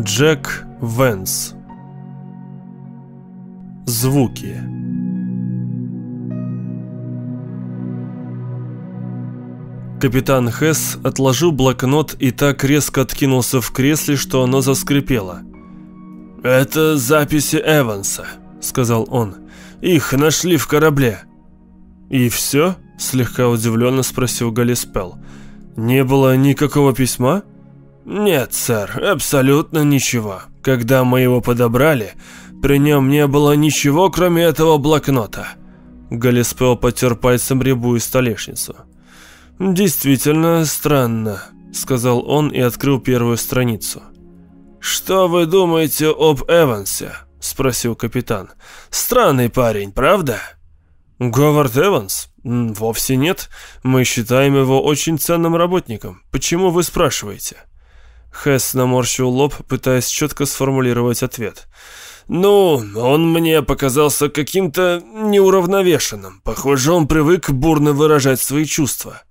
Джек Венс Звуки Капитан Хесс отложил блокнот и так резко откинулся в кресле, что оно заскрипело. «Это записи Эванса», — сказал он. «Их нашли в корабле». «И все?» — слегка удивленно спросил Галиспел. «Не было никакого письма?» «Нет, сэр, абсолютно ничего. Когда мы его подобрали, при нем не было ничего, кроме этого блокнота». Галиспел потер пальцем рябую столешницу. «Действительно странно», — сказал он и открыл первую страницу. «Что вы думаете об Эвансе?» — спросил капитан. «Странный парень, правда?» «Говард Эванс? Вовсе нет. Мы считаем его очень ценным работником. Почему вы спрашиваете?» Хэс наморщил лоб, пытаясь четко сформулировать ответ. «Ну, он мне показался каким-то неуравновешенным. Похоже, он привык бурно выражать свои чувства».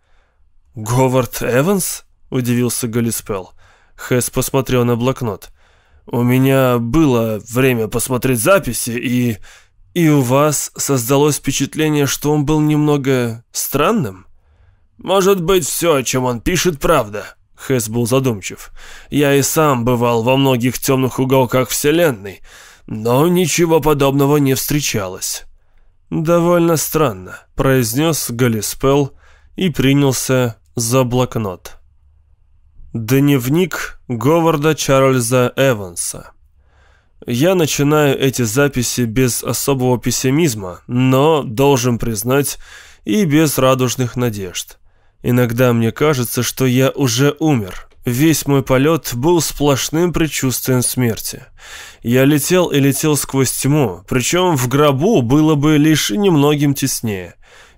«Говард Эванс?» – удивился Галиспел. Хэс посмотрел на блокнот. «У меня было время посмотреть записи, и... и у вас создалось впечатление, что он был немного странным?» «Может быть, все, о чем он пишет, правда», Хэс был задумчив. «Я и сам бывал во многих темных уголках Вселенной, но ничего подобного не встречалось». «Довольно странно», — произнес Галиспел и принялся за блокнот. Дневник Говарда Чарльза Эванса. Я начинаю эти записи без особого пессимизма, но, должен признать, и без радужных надежд. Иногда мне кажется, что я уже умер. Весь мой полет был сплошным предчувствием смерти. Я летел и летел сквозь тьму, причем в гробу было бы лишь немногим теснее.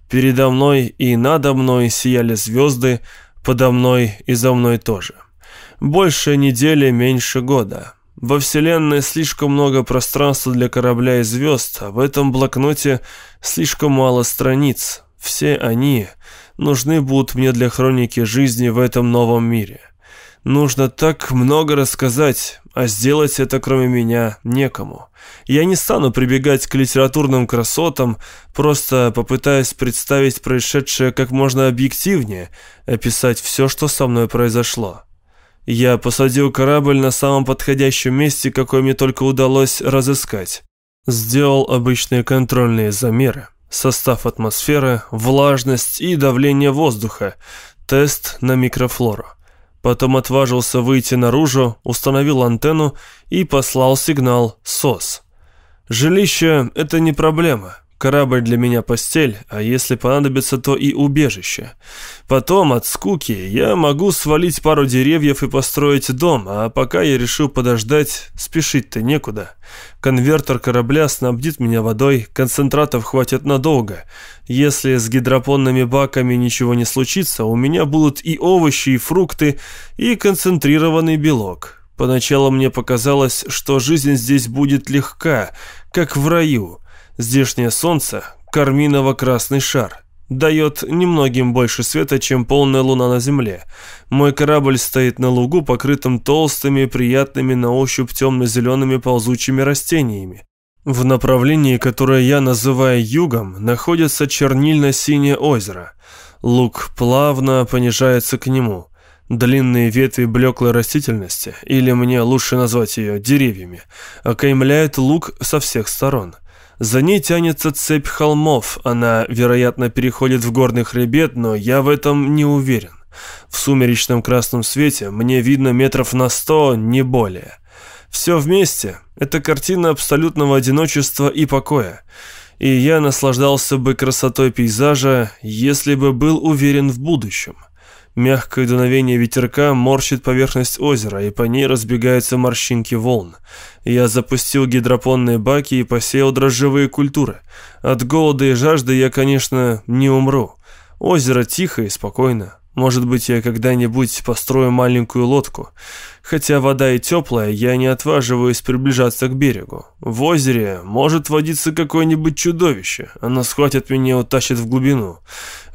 Передо мной и надо мной сияли звезды, подо мной и за мной тоже. Больше недели, меньше года. Во Вселенной слишком много пространства для корабля и звезд, а в этом блокноте слишком мало страниц. Все они нужны будут мне для хроники жизни в этом новом мире. Нужно так много рассказать, а сделать это кроме меня некому. Я не стану прибегать к литературным красотам, просто попытаясь представить происшедшее как можно объективнее, описать все, что со мной произошло. Я посадил корабль на самом подходящем месте, какое мне только удалось разыскать. Сделал обычные контрольные замеры состав атмосферы, влажность и давление воздуха, тест на микрофлору. Потом отважился выйти наружу, установил антенну и послал сигнал СОС. Жилище – это не проблема. Корабль для меня постель, а если понадобится, то и убежище. Потом, от скуки, я могу свалить пару деревьев и построить дом, а пока я решил подождать, спешить-то некуда. Конвертер корабля снабдит меня водой, концентратов хватит надолго. Если с гидропонными баками ничего не случится, у меня будут и овощи, и фрукты, и концентрированный белок. Поначалу мне показалось, что жизнь здесь будет легка, как в раю – Здешнее солнце – карминово-красный шар. Дает немногим больше света, чем полная луна на земле. Мой корабль стоит на лугу, покрытым толстыми, приятными на ощупь темно-зелеными ползучими растениями. В направлении, которое я называю югом, находится чернильно-синее озеро. Луг плавно понижается к нему. Длинные ветви блеклой растительности, или мне лучше назвать ее деревьями, окаймляют луг со всех сторон. За ней тянется цепь холмов, она, вероятно, переходит в горный хребет, но я в этом не уверен. В сумеречном красном свете мне видно метров на сто, не более. Все вместе – это картина абсолютного одиночества и покоя. И я наслаждался бы красотой пейзажа, если бы был уверен в будущем – Мягкое дуновение ветерка морщит поверхность озера, и по ней разбегаются морщинки волн. Я запустил гидропонные баки и посеял дрожжевые культуры. От голода и жажды я, конечно, не умру. Озеро тихо и спокойно. Может быть, я когда-нибудь построю маленькую лодку. Хотя вода и теплая, я не отваживаюсь приближаться к берегу. В озере может водиться какое-нибудь чудовище. Оно схватит меня и утащит в глубину.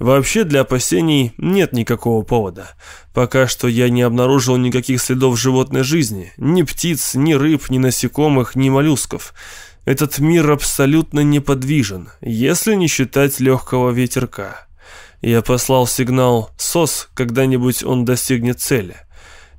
Вообще для опасений нет никакого повода. Пока что я не обнаружил никаких следов животной жизни. Ни птиц, ни рыб, ни насекомых, ни моллюсков. Этот мир абсолютно неподвижен, если не считать легкого ветерка. Я послал сигнал «СОС», когда-нибудь он достигнет цели.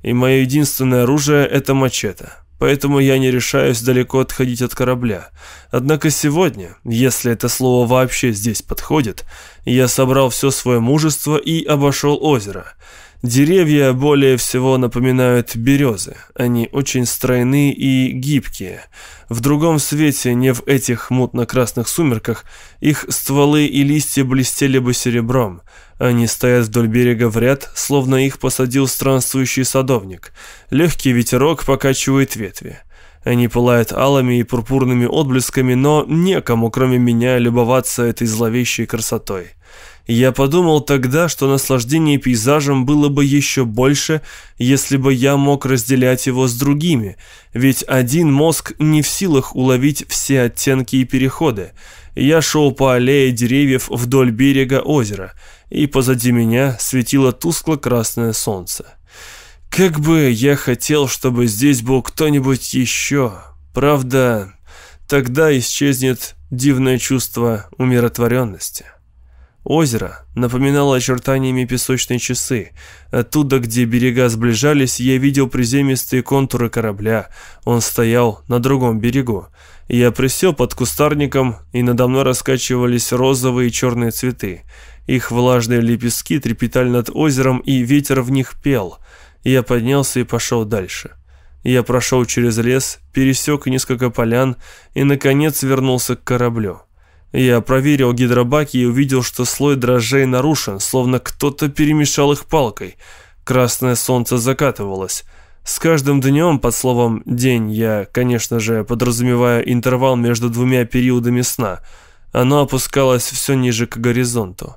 И мое единственное оружие – это мачете. Поэтому я не решаюсь далеко отходить от корабля. Однако сегодня, если это слово вообще здесь подходит, я собрал все свое мужество и обошел озеро – Деревья более всего напоминают березы. Они очень стройные и гибкие. В другом свете, не в этих мутно-красных сумерках, их стволы и листья блестели бы серебром. Они стоят вдоль берега в ряд, словно их посадил странствующий садовник. Легкий ветерок покачивает ветви. Они пылают алыми и пурпурными отблесками, но некому, кроме меня, любоваться этой зловещей красотой. Я подумал тогда, что наслаждение пейзажем было бы еще больше, если бы я мог разделять его с другими, ведь один мозг не в силах уловить все оттенки и переходы. Я шел по аллее деревьев вдоль берега озера, и позади меня светило тускло-красное солнце. Как бы я хотел, чтобы здесь был кто-нибудь еще. Правда, тогда исчезнет дивное чувство умиротворенности. Озеро напоминало очертаниями песочные часы. Оттуда, где берега сближались, я видел приземистые контуры корабля. Он стоял на другом берегу. Я присел под кустарником, и надо мной раскачивались розовые и черные цветы. Их влажные лепестки трепетали над озером, и ветер в них пел. Я поднялся и пошел дальше. Я прошел через лес, пересек несколько полян и, наконец, вернулся к кораблю. Я проверил гидробаки и увидел, что слой дрожжей нарушен, словно кто-то перемешал их палкой. Красное солнце закатывалось. С каждым днем, под словом «день», я, конечно же, подразумеваю интервал между двумя периодами сна, оно опускалось все ниже к горизонту.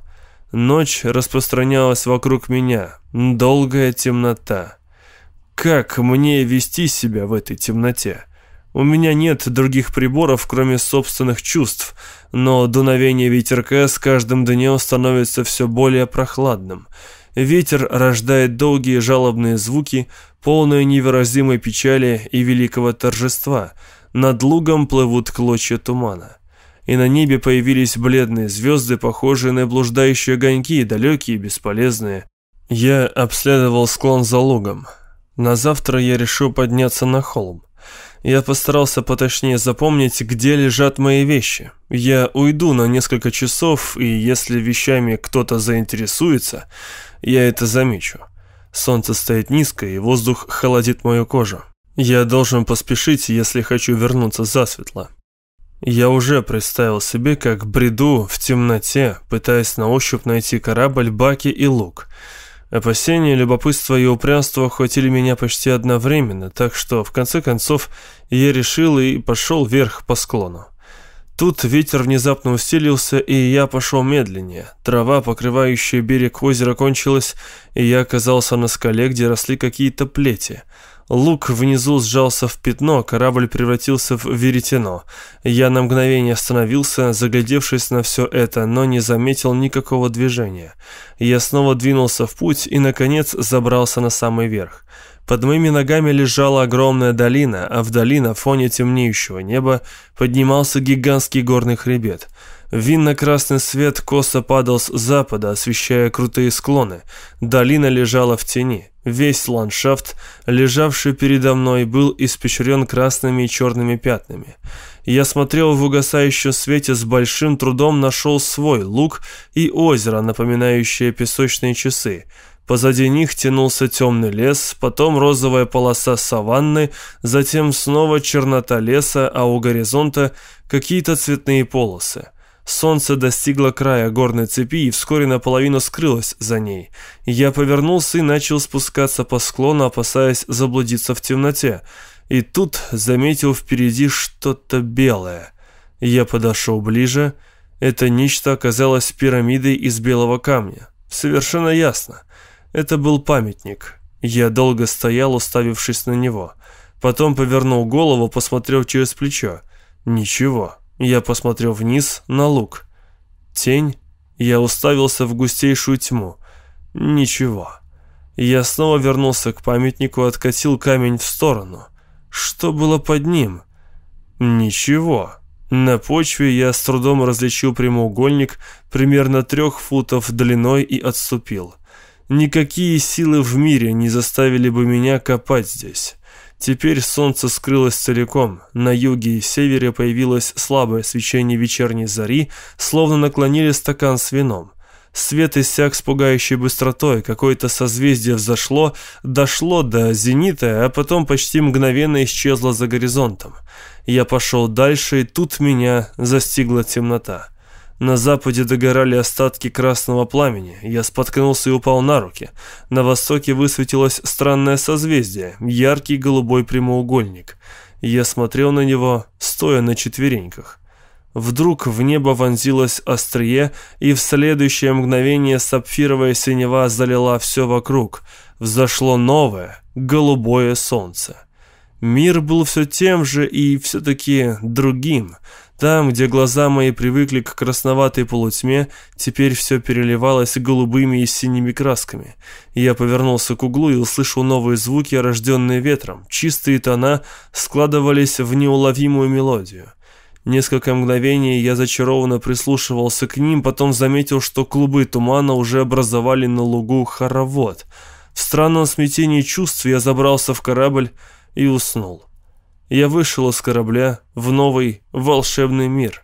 Ночь распространялась вокруг меня, долгая темнота. Как мне вести себя в этой темноте? У меня нет других приборов, кроме собственных чувств, но дуновение ветерка с каждым днем становится все более прохладным. Ветер рождает долгие жалобные звуки, полные невыразимой печали и великого торжества. Над лугом плывут клочья тумана. И на небе появились бледные звезды, похожие на блуждающие огоньки, далекие и бесполезные. Я обследовал склон за лугом. На завтра я решил подняться на холм. Я постарался поточнее запомнить, где лежат мои вещи. Я уйду на несколько часов, и если вещами кто-то заинтересуется, я это замечу. Солнце стоит низко, и воздух холодит мою кожу. Я должен поспешить, если хочу вернуться засветло. Я уже представил себе, как бреду в темноте, пытаясь на ощупь найти корабль, баки и лук – Опасения, любопытство и упрямство охватили меня почти одновременно, так что, в конце концов, я решил и пошел вверх по склону. Тут ветер внезапно усилился, и я пошел медленнее. Трава, покрывающая берег озера, кончилась, и я оказался на скале, где росли какие-то плети – Лук внизу сжался в пятно, корабль превратился в веретено. Я на мгновение остановился, заглядевшись на все это, но не заметил никакого движения. Я снова двинулся в путь и, наконец, забрался на самый верх. Под моими ногами лежала огромная долина, а вдали на фоне темнеющего неба поднимался гигантский горный хребет. Винно-красный свет косо падал с запада, освещая крутые склоны. Долина лежала в тени. Весь ландшафт, лежавший передо мной, был испещрен красными и черными пятнами. Я смотрел в угасающем свете с большим трудом нашел свой луг и озеро, напоминающее песочные часы. Позади них тянулся темный лес, потом розовая полоса саванны, затем снова чернота леса, а у горизонта какие-то цветные полосы. Солнце достигло края горной цепи и вскоре наполовину скрылось за ней. Я повернулся и начал спускаться по склону, опасаясь заблудиться в темноте. И тут заметил впереди что-то белое. Я подошел ближе. Это нечто оказалось пирамидой из белого камня. Совершенно ясно. Это был памятник. Я долго стоял, уставившись на него. Потом повернул голову, посмотрел через плечо. Ничего. Я посмотрел вниз на луг. Тень. Я уставился в густейшую тьму. Ничего. Я снова вернулся к памятнику, откатил камень в сторону. Что было под ним? Ничего. На почве я с трудом различил прямоугольник примерно трех футов длиной и отступил. Никакие силы в мире не заставили бы меня копать здесь. Теперь солнце скрылось целиком. На юге и севере появилось слабое свечение вечерней зари, словно наклонили стакан с вином. Свет иссяк с пугающей быстротой, какое-то созвездие взошло, дошло до зенита, а потом почти мгновенно исчезло за горизонтом. Я пошел дальше, и тут меня застигла темнота. На западе догорали остатки красного пламени. Я споткнулся и упал на руки. На востоке высветилось странное созвездие, яркий голубой прямоугольник. Я смотрел на него, стоя на четвереньках. Вдруг в небо вонзилось острие, и в следующее мгновение сапфировая синева залила все вокруг. Взошло новое, голубое солнце. Мир был все тем же и все-таки другим – там, где глаза мои привыкли к красноватой полутьме, теперь все переливалось голубыми и синими красками. Я повернулся к углу и услышал новые звуки, рожденные ветром. Чистые тона складывались в неуловимую мелодию. Несколько мгновений я зачарованно прислушивался к ним, потом заметил, что клубы тумана уже образовали на лугу хоровод. В странном смятении чувств я забрался в корабль и уснул я вышел из корабля в новый волшебный мир.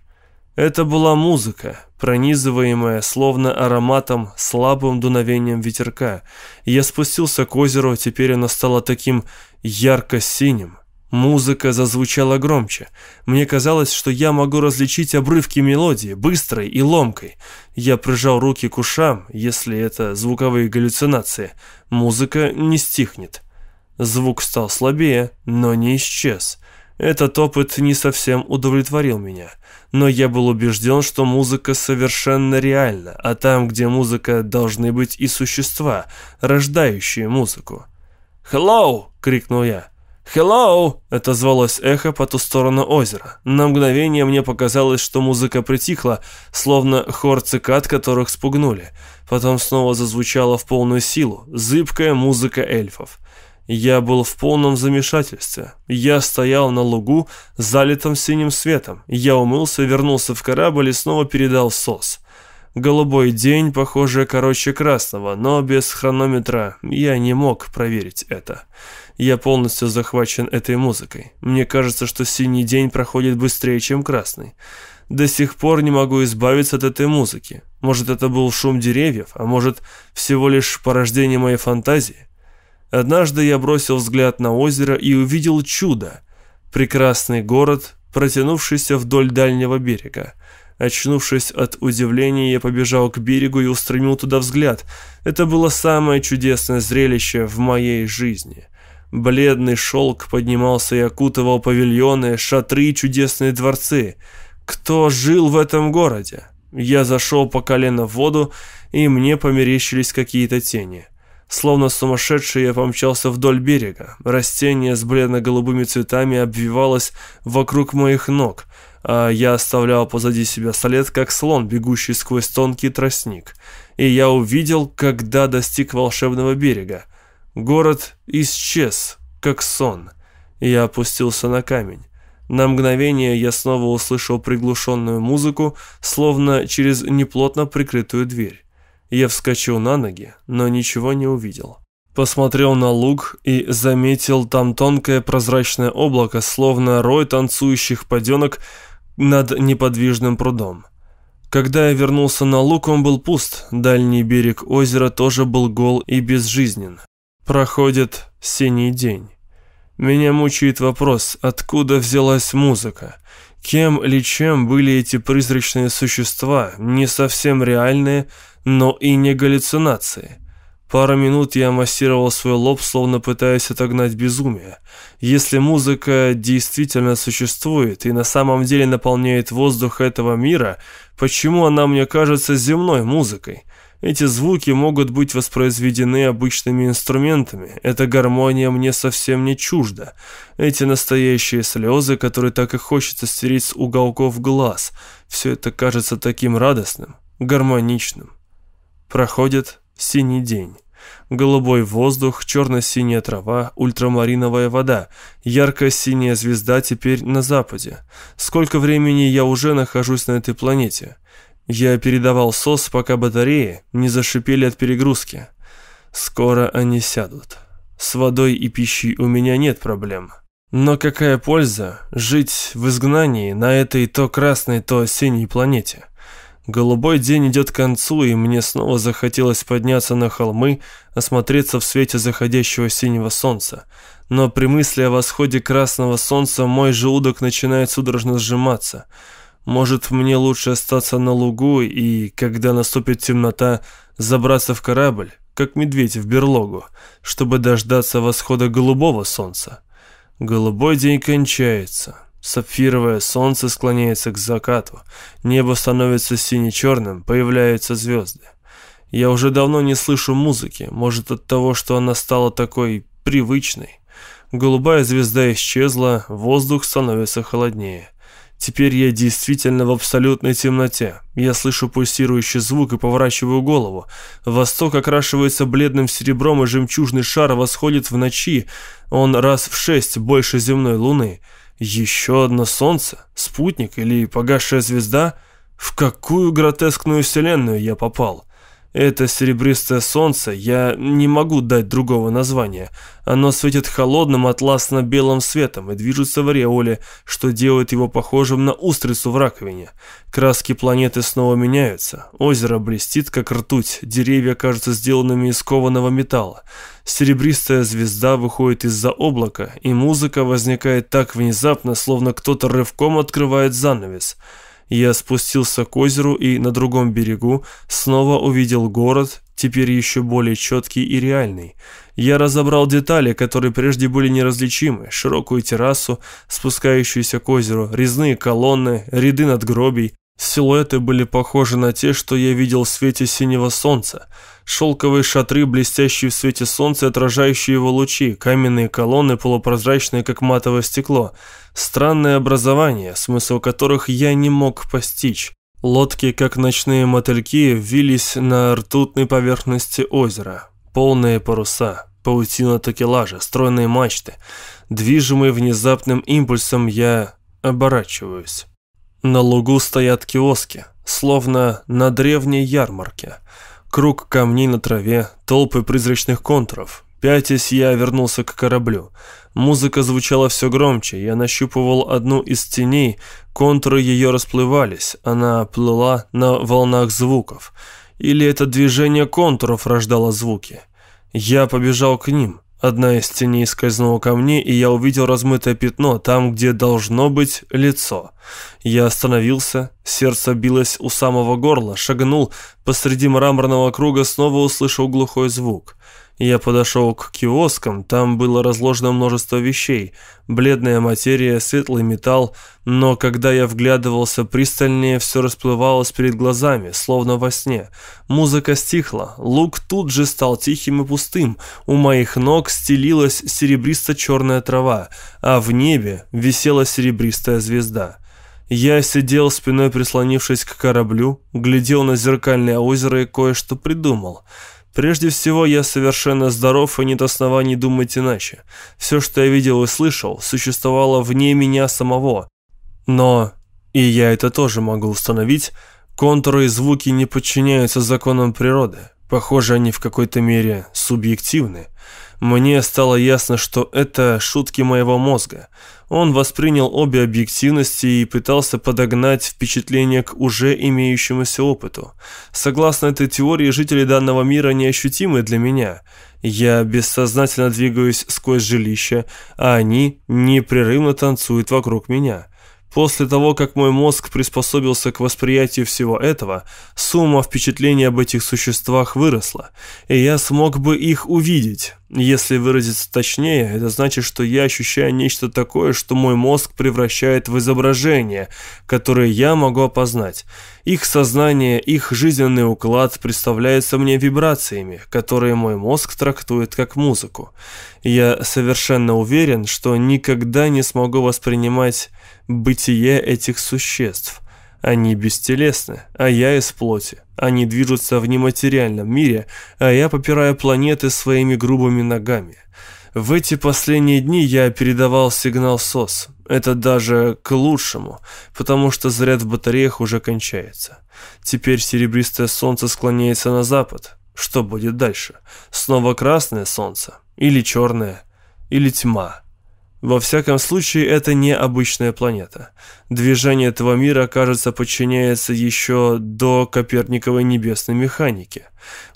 Это была музыка, пронизываемая словно ароматом, слабым дуновением ветерка. Я спустился к озеру, теперь оно стало таким ярко-синим. Музыка зазвучала громче. Мне казалось, что я могу различить обрывки мелодии, быстрой и ломкой. Я прижал руки к ушам, если это звуковые галлюцинации. Музыка не стихнет. Звук стал слабее, но не исчез. Этот опыт не совсем удовлетворил меня. Но я был убежден, что музыка совершенно реальна, а там, где музыка, должны быть и существа, рождающие музыку. «Hello!» — крикнул я. «Hello!» — это звалось эхо по ту сторону озера. На мгновение мне показалось, что музыка притихла, словно хор цикад, которых спугнули. Потом снова зазвучала в полную силу, зыбкая музыка эльфов. Я был в полном замешательстве. Я стоял на лугу, залитом синим светом. Я умылся, вернулся в корабль и снова передал СОС. Голубой день, похоже, короче красного, но без хронометра я не мог проверить это. Я полностью захвачен этой музыкой. Мне кажется, что синий день проходит быстрее, чем красный. До сих пор не могу избавиться от этой музыки. Может, это был шум деревьев, а может, всего лишь порождение моей фантазии. Однажды я бросил взгляд на озеро и увидел чудо. Прекрасный город, протянувшийся вдоль дальнего берега. Очнувшись от удивления, я побежал к берегу и устремил туда взгляд. Это было самое чудесное зрелище в моей жизни. Бледный шелк поднимался и окутывал павильоны, шатры и чудесные дворцы. Кто жил в этом городе? Я зашел по колено в воду, и мне померещились какие-то тени. Словно сумасшедший я помчался вдоль берега. Растение с бледно-голубыми цветами обвивалось вокруг моих ног, а я оставлял позади себя след, как слон, бегущий сквозь тонкий тростник. И я увидел, когда достиг волшебного берега. Город исчез, как сон. Я опустился на камень. На мгновение я снова услышал приглушенную музыку, словно через неплотно прикрытую дверь. Я вскочил на ноги, но ничего не увидел. Посмотрел на луг и заметил там тонкое прозрачное облако, словно рой танцующих поденок над неподвижным прудом. Когда я вернулся на луг, он был пуст, дальний берег озера тоже был гол и безжизнен. Проходит синий день. Меня мучает вопрос, откуда взялась музыка? Кем или чем были эти призрачные существа, не совсем реальные, но и не галлюцинации. Пару минут я массировал свой лоб, словно пытаясь отогнать безумие. Если музыка действительно существует и на самом деле наполняет воздух этого мира, почему она мне кажется земной музыкой? Эти звуки могут быть воспроизведены обычными инструментами. Эта гармония мне совсем не чужда. Эти настоящие слезы, которые так и хочется стереть с уголков глаз. Все это кажется таким радостным, гармоничным. Проходит синий день. Голубой воздух, черно-синяя трава, ультрамариновая вода, яркая синяя звезда теперь на западе. Сколько времени я уже нахожусь на этой планете? Я передавал СОС, пока батареи не зашипели от перегрузки. Скоро они сядут. С водой и пищей у меня нет проблем. Но какая польза жить в изгнании на этой то красной, то синей планете? Голубой день идет к концу, и мне снова захотелось подняться на холмы, осмотреться в свете заходящего синего солнца. Но при мысли о восходе красного солнца мой желудок начинает судорожно сжиматься – может, мне лучше остаться на лугу и, когда наступит темнота, забраться в корабль, как медведь в берлогу, чтобы дождаться восхода голубого солнца. Голубой день кончается. Сапфировое солнце склоняется к закату. Небо становится сине-черным, появляются звезды. Я уже давно не слышу музыки, может от того, что она стала такой привычной. Голубая звезда исчезла, воздух становится холоднее. Теперь я действительно в абсолютной темноте. Я слышу пульсирующий звук и поворачиваю голову. Восток окрашивается бледным серебром, и жемчужный шар восходит в ночи. Он раз в шесть больше земной луны. Еще одно солнце? Спутник или погасшая звезда? В какую гротескную вселенную я попал? Это серебристое солнце, я не могу дать другого названия. Оно светит холодным атласно-белым светом и движется в ореоле, что делает его похожим на устрицу в раковине. Краски планеты снова меняются. Озеро блестит, как ртуть, деревья кажутся сделанными из кованого металла. Серебристая звезда выходит из-за облака, и музыка возникает так внезапно, словно кто-то рывком открывает занавес. Я спустился к озеру и на другом берегу снова увидел город, теперь еще более четкий и реальный. Я разобрал детали, которые прежде были неразличимы, широкую террасу, спускающуюся к озеру, резные колонны, ряды надгробий. Силуэты были похожи на те, что я видел в свете синего солнца. Шелковые шатры, блестящие в свете солнца, отражающие его лучи, каменные колонны, полупрозрачные, как матовое стекло. Странное образование, смысл которых я не мог постичь. Лодки, как ночные мотыльки, вились на ртутной поверхности озера. Полные паруса, паутина такелажа, стройные мачты. Движимый внезапным импульсом я оборачиваюсь. На лугу стоят киоски, словно на древней ярмарке. Круг камней на траве, толпы призрачных контуров. Пятясь, я вернулся к кораблю. Музыка звучала все громче, я нащупывал одну из теней, контуры ее расплывались, она плыла на волнах звуков. Или это движение контуров рождало звуки. Я побежал к ним. Одна из теней скользнула ко мне, и я увидел размытое пятно там, где должно быть лицо. Я остановился, сердце билось у самого горла, шагнул посреди мраморного круга, снова услышал глухой звук. Я подошел к киоскам, там было разложено множество вещей. Бледная материя, светлый металл, но когда я вглядывался пристальнее, все расплывалось перед глазами, словно во сне. Музыка стихла, луг тут же стал тихим и пустым, у моих ног стелилась серебристо-черная трава, а в небе висела серебристая звезда. Я сидел спиной прислонившись к кораблю, глядел на зеркальное озеро и кое-что придумал — Прежде всего, я совершенно здоров и нет оснований думать иначе. Все, что я видел и слышал, существовало вне меня самого. Но, и я это тоже могу установить, контуры и звуки не подчиняются законам природы. Похоже, они в какой-то мере субъективны. Мне стало ясно, что это шутки моего мозга. Он воспринял обе объективности и пытался подогнать впечатление к уже имеющемуся опыту. Согласно этой теории, жители данного мира неощутимы для меня. Я бессознательно двигаюсь сквозь жилище, а они непрерывно танцуют вокруг меня. После того, как мой мозг приспособился к восприятию всего этого, сумма впечатлений об этих существах выросла, и я смог бы их увидеть. Если выразиться точнее, это значит, что я ощущаю нечто такое, что мой мозг превращает в изображение, которое я могу опознать. Их сознание, их жизненный уклад представляется мне вибрациями, которые мой мозг трактует как музыку. Я совершенно уверен, что никогда не смогу воспринимать бытие этих существ – они бестелесны, а я из плоти. Они движутся в нематериальном мире, а я попираю планеты своими грубыми ногами. В эти последние дни я передавал сигнал СОС. Это даже к лучшему, потому что заряд в батареях уже кончается. Теперь серебристое солнце склоняется на запад. Что будет дальше? Снова красное солнце? Или черное? Или тьма? Во всяком случае, это не обычная планета. Движение этого мира, кажется, подчиняется еще до Коперниковой небесной механики.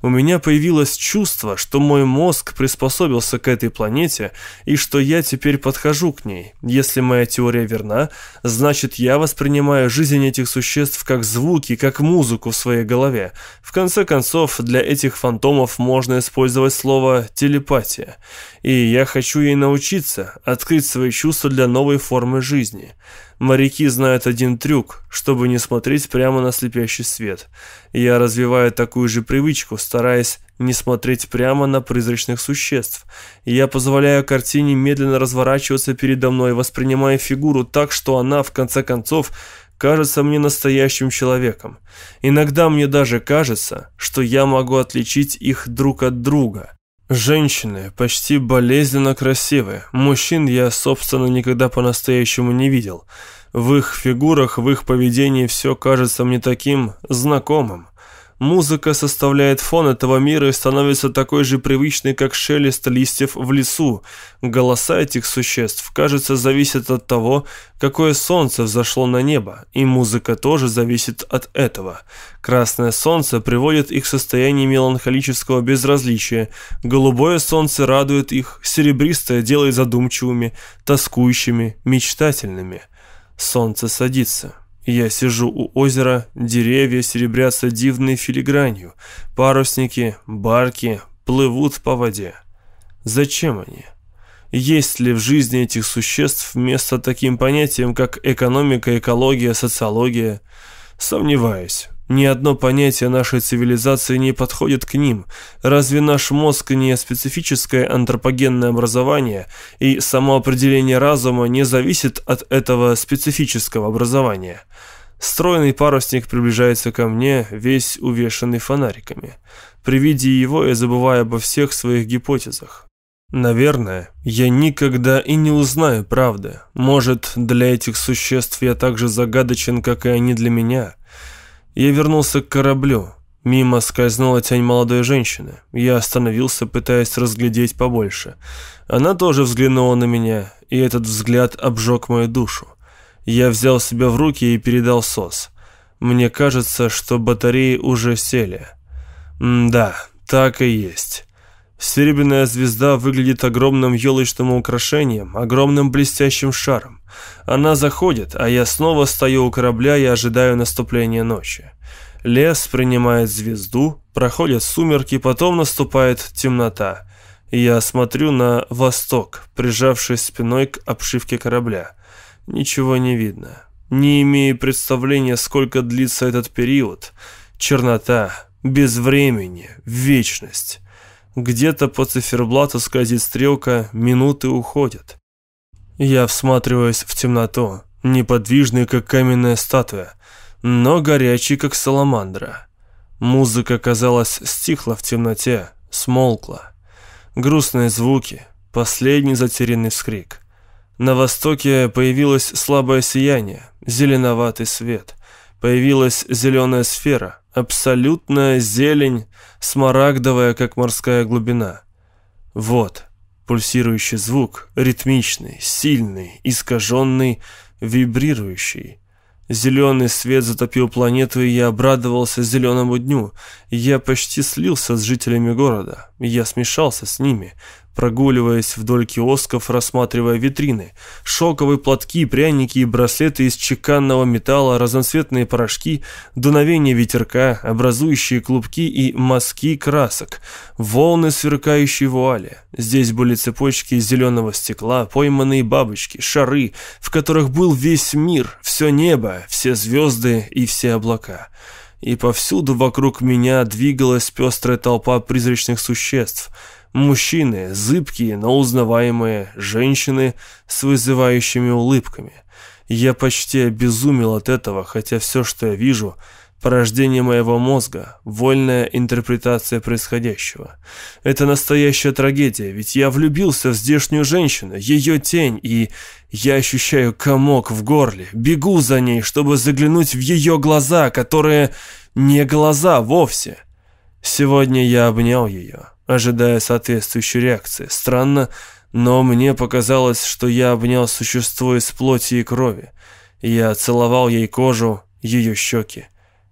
У меня появилось чувство, что мой мозг приспособился к этой планете и что я теперь подхожу к ней. Если моя теория верна, значит я воспринимаю жизнь этих существ как звуки, как музыку в своей голове. В конце концов, для этих фантомов можно использовать слово «телепатия». И я хочу ей научиться, открыть свои чувства для новой формы жизни. Моряки знают один трюк, чтобы не смотреть прямо на слепящий свет. Я развиваю такую же привычку, стараясь не смотреть прямо на призрачных существ. Я позволяю картине медленно разворачиваться передо мной, воспринимая фигуру так, что она, в конце концов, кажется мне настоящим человеком. Иногда мне даже кажется, что я могу отличить их друг от друга. Женщины почти болезненно красивые. Мужчин я, собственно, никогда по-настоящему не видел. В их фигурах, в их поведении все кажется мне таким знакомым. Музыка составляет фон этого мира и становится такой же привычной, как шелест листьев в лесу. Голоса этих существ, кажется, зависят от того, какое солнце взошло на небо, и музыка тоже зависит от этого. Красное солнце приводит их в состояние меланхолического безразличия, голубое солнце радует их, серебристое делает задумчивыми, тоскующими, мечтательными. Солнце садится. Я сижу у озера, деревья серебрятся дивной филигранью, парусники, барки плывут по воде. Зачем они? Есть ли в жизни этих существ место таким понятиям, как экономика, экология, социология? Сомневаюсь. Ни одно понятие нашей цивилизации не подходит к ним. Разве наш мозг не специфическое антропогенное образование, и само определение разума не зависит от этого специфического образования? Стройный парусник приближается ко мне, весь увешанный фонариками. При виде его я забываю обо всех своих гипотезах. Наверное, я никогда и не узнаю правды. Может, для этих существ я так же загадочен, как и они для меня – я вернулся к кораблю. Мимо скользнула тень молодой женщины. Я остановился, пытаясь разглядеть побольше. Она тоже взглянула на меня, и этот взгляд обжег мою душу. Я взял себя в руки и передал СОС. Мне кажется, что батареи уже сели. М да, так и есть. Серебряная звезда выглядит огромным елочным украшением, огромным блестящим шаром. Она заходит, а я снова стою у корабля и ожидаю наступления ночи. Лес принимает звезду, проходят сумерки, потом наступает темнота. Я смотрю на восток, прижавшись спиной к обшивке корабля. Ничего не видно. Не имею представления, сколько длится этот период. Чернота, без времени, вечность. Где-то по циферблату скользит стрелка, минуты уходят. Я всматриваюсь в темноту, неподвижный, как каменная статуя, но горячий, как саламандра. Музыка, казалось, стихла в темноте, смолкла. Грустные звуки, последний затерянный вскрик. На востоке появилось слабое сияние, зеленоватый свет. Появилась зеленая сфера, абсолютная зелень, смарагдовая, как морская глубина. Вот, пульсирующий звук, ритмичный, сильный, искаженный, вибрирующий. Зеленый свет затопил планету, и я обрадовался зеленому дню. Я почти слился с жителями города. Я смешался с ними. Прогуливаясь вдоль киосков, рассматривая витрины. Шелковые платки, пряники и браслеты из чеканного металла, разноцветные порошки, дуновение ветерка, образующие клубки и мазки красок, волны сверкающей вуали. Здесь были цепочки из зеленого стекла, пойманные бабочки, шары, в которых был весь мир, все небо, все звезды и все облака и повсюду вокруг меня двигалась пестрая толпа призрачных существ – Мужчины, зыбкие, но узнаваемые, женщины с вызывающими улыбками. Я почти обезумел от этого, хотя все, что я вижу, порождение моего мозга, вольная интерпретация происходящего. Это настоящая трагедия, ведь я влюбился в здешнюю женщину, ее тень, и я ощущаю комок в горле, бегу за ней, чтобы заглянуть в ее глаза, которые не глаза вовсе. Сегодня я обнял ее ожидая соответствующей реакции. Странно, но мне показалось, что я обнял существо из плоти и крови. Я целовал ей кожу, ее щеки,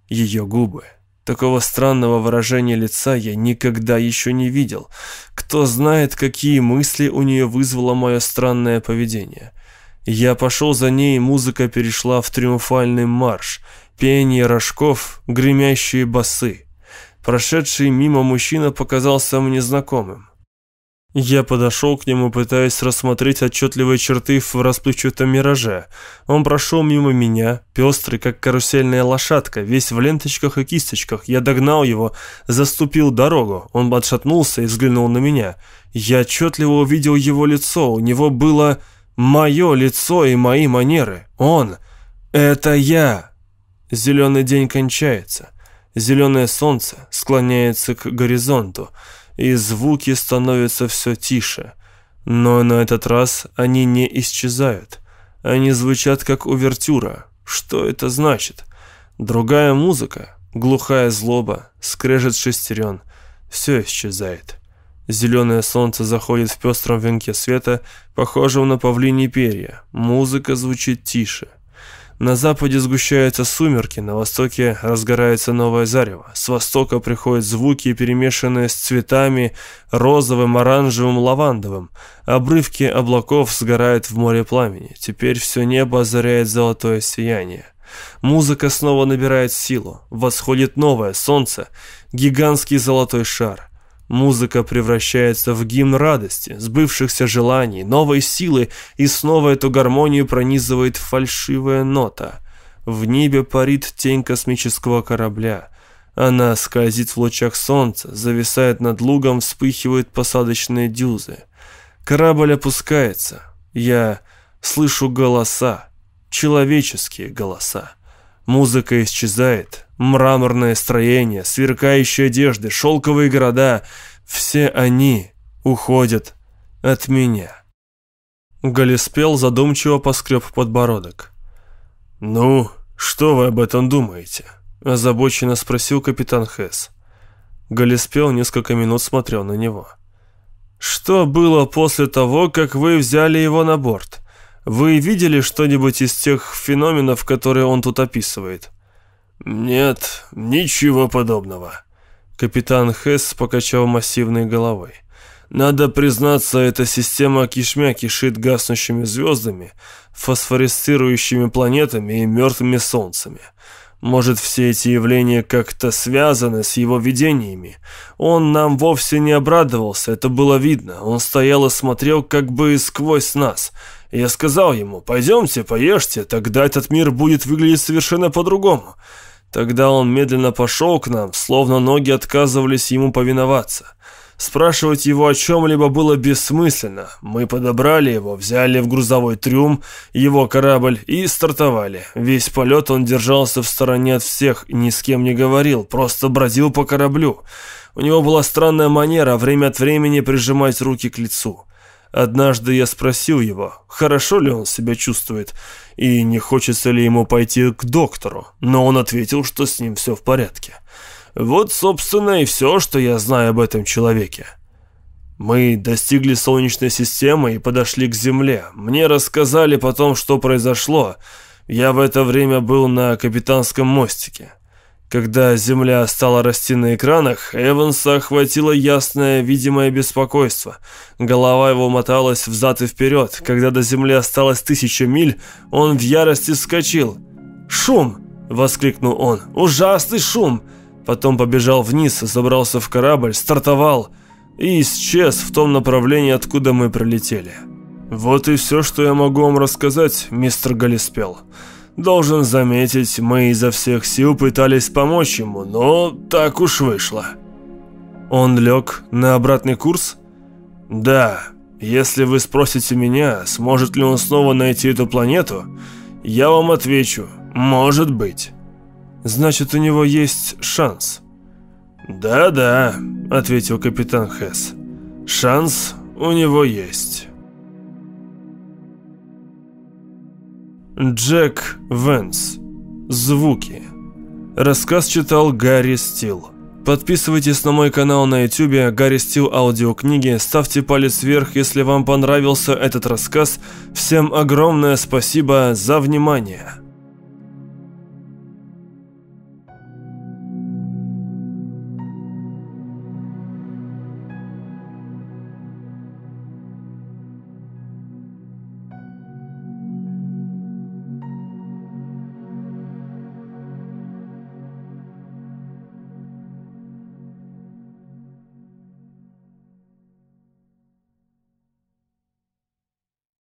ее губы. Такого странного выражения лица я никогда еще не видел. Кто знает, какие мысли у нее вызвало мое странное поведение. Я пошел за ней, музыка перешла в триумфальный марш. Пение рожков, гремящие басы. Прошедший мимо мужчина показался мне знакомым. Я подошел к нему, пытаясь рассмотреть отчетливые черты в расплывчатом мираже. Он прошел мимо меня, пестрый, как карусельная лошадка, весь в ленточках и кисточках. Я догнал его, заступил дорогу. Он отшатнулся и взглянул на меня. Я отчетливо увидел его лицо. У него было мое лицо и мои манеры. Он — это я. Зеленый день кончается. Зеленое солнце склоняется к горизонту, и звуки становятся все тише. Но на этот раз они не исчезают. Они звучат как увертюра. Что это значит? Другая музыка, глухая злоба, скрежет шестерен. Все исчезает. Зеленое солнце заходит в пестром венке света, похожего на павлиньи перья. Музыка звучит тише. На западе сгущаются сумерки, на востоке разгорается новое зарево. С востока приходят звуки, перемешанные с цветами, розовым, оранжевым, лавандовым. Обрывки облаков сгорают в море пламени. Теперь все небо озаряет золотое сияние. Музыка снова набирает силу. Восходит новое солнце, гигантский золотой шар. Музыка превращается в гимн радости, сбывшихся желаний, новой силы, и снова эту гармонию пронизывает фальшивая нота. В небе парит тень космического корабля. Она скользит в лучах солнца, зависает над лугом, вспыхивают посадочные дюзы. Корабль опускается. Я слышу голоса, человеческие голоса. Музыка исчезает, мраморное строение, сверкающие одежды, шелковые города — все они уходят от меня. Галиспел задумчиво поскреб подбородок. «Ну, что вы об этом думаете?» — озабоченно спросил капитан Хэс. Галиспел несколько минут смотрел на него. «Что было после того, как вы взяли его на борт? Вы видели что-нибудь из тех феноменов, которые он тут описывает?» «Нет, ничего подобного». Капитан Хесс покачал массивной головой. «Надо признаться, эта система кишмя кишит гаснущими звездами, фосфорисцирующими планетами и мертвыми солнцами. Может, все эти явления как-то связаны с его видениями? Он нам вовсе не обрадовался, это было видно. Он стоял и смотрел как бы сквозь нас». Я сказал ему, пойдемте, поешьте, тогда этот мир будет выглядеть совершенно по-другому. Тогда он медленно пошел к нам, словно ноги отказывались ему повиноваться. Спрашивать его о чем-либо было бессмысленно. Мы подобрали его, взяли в грузовой трюм его корабль и стартовали. Весь полет он держался в стороне от всех, ни с кем не говорил, просто бродил по кораблю. У него была странная манера время от времени прижимать руки к лицу. Однажды я спросил его, хорошо ли он себя чувствует и не хочется ли ему пойти к доктору, но он ответил, что с ним все в порядке. Вот, собственно, и все, что я знаю об этом человеке. Мы достигли Солнечной системы и подошли к Земле. Мне рассказали потом, что произошло. Я в это время был на капитанском мостике. Когда Земля стала расти на экранах, Эванса охватило ясное, видимое беспокойство. Голова его моталась взад и вперед. Когда до Земли осталось тысяча миль, он в ярости вскочил. «Шум!» – воскликнул он. «Ужасный шум!» Потом побежал вниз, забрался в корабль, стартовал и исчез в том направлении, откуда мы прилетели. Вот и все, что я могу вам рассказать, мистер Галиспел. Должен заметить, мы изо всех сил пытались помочь ему, но так уж вышло. Он лег на обратный курс? Да. Если вы спросите меня, сможет ли он снова найти эту планету, я вам отвечу, может быть. Значит, у него есть шанс. Да-да, ответил капитан Хесс. Шанс у него есть. Джек Венс. Звуки. Рассказ читал Гарри Стил. Подписывайтесь на мой канал на YouTube Гарри Стил аудиокниги, ставьте палец вверх, если вам понравился этот рассказ. Всем огромное спасибо за внимание.